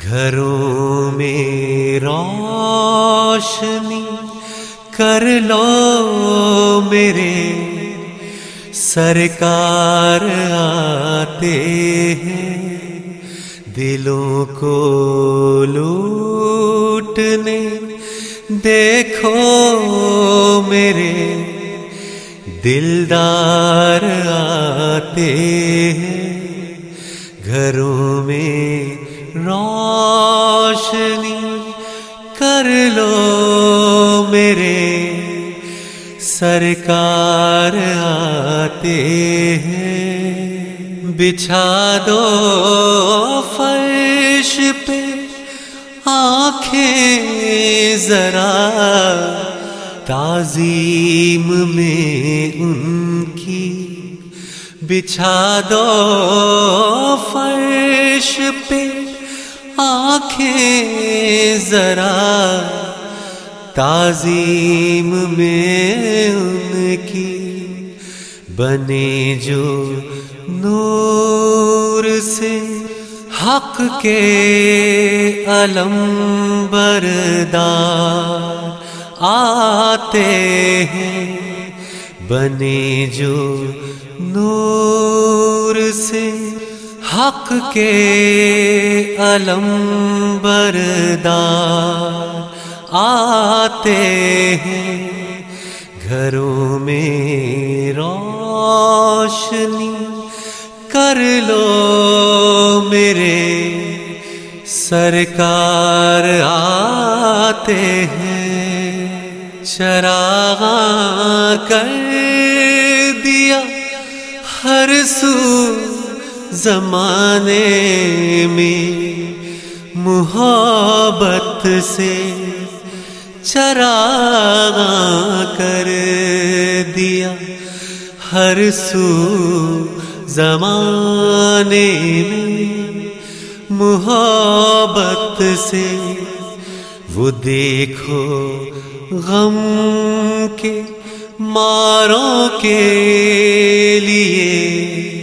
گھروں میں روشنی کر لو میرے سرکار، آتے ہیں دلوں کو لوٹنے۔ دیکھو میرے دلدار، آتے ہیں گھروں میں روشنی کر لو میرے سرکار آتے ہیں۔ بچھا دو فرش پہ آنکھیں ذرا تعظیم میں ان کی۔ بچھا دو فرش پہ آنکھیں ذرا تعظیم میں ان کی بنے جو نور سے حق کے علم بردار آتے ہیں۔ بنے جو نور سے حق کے علم بردار آتے ہیں گھروں میں روشنی کر لو میرے سرکار آتے ہیں چراغ کر دیا ہر سو زمانے میں محبت سے چراغ کر دیا۔ ہر سو زمانے میں محبت سے وہ دیکھو غم کے ماروں کے لیے۔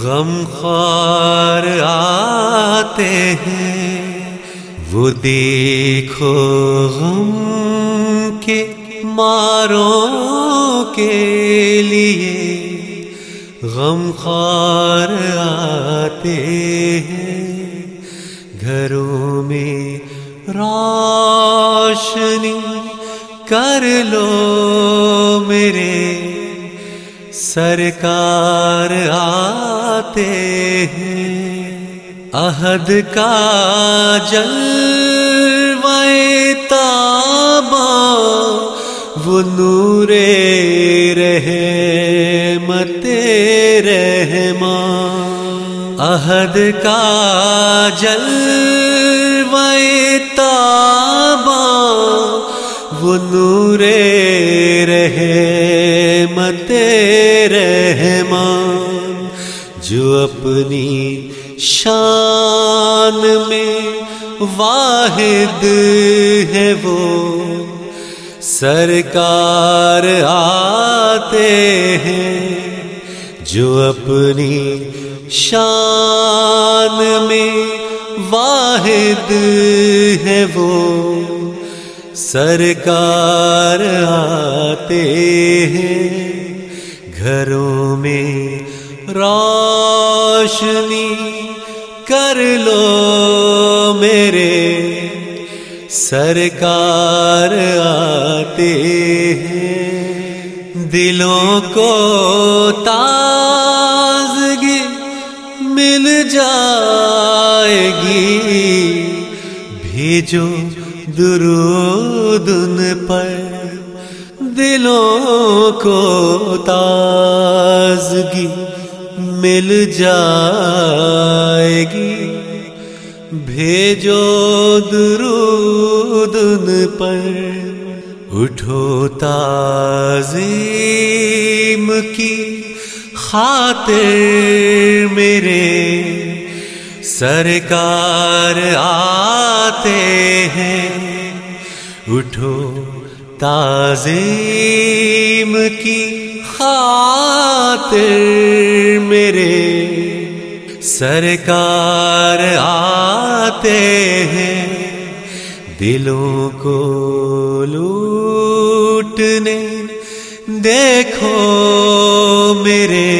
غم خار آتے ہیں۔ وہ دیکھو غم کے ماروں کے لیے۔ غم خار آتے ہیں۔ گھروں میں روشنی کر لو میرے۔ سرکار آتے ہیں۔ عہد کا جل تابا وہ نور رہے متے رحمان عہد کا جل تابا وہ نور رہے مت رحمان، جو اپنی شان میں واحد ہے وہ۔ سرکار آتے ہیں جو اپنی شان میں واحد ہے وہ۔ سرکار آتے ہیں، گھروں میں روشنی کر لو میرے۔ سرکار آتے ہیں، دلوں کو تازگی مل جائے گی۔ بھیجو درود ان پر دلوں کو تازگی مل جائے گی۔ بھیجو درود ان پر، اٹھو تعظیم کی خاطر میرے۔ سرکار آتے ہیں، اٹھو تعظیم کی خاطر میرے۔ سرکار آتے ہیں، دلوں کو لوٹنے، دیکھو میرے۔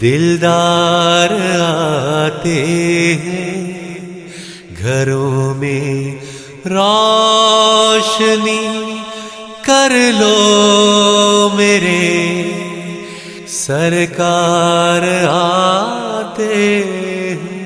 دلدار آتے ہیں۔ گھروں میں روشنی کر لو میرے۔ سرکار آتے ہیں۔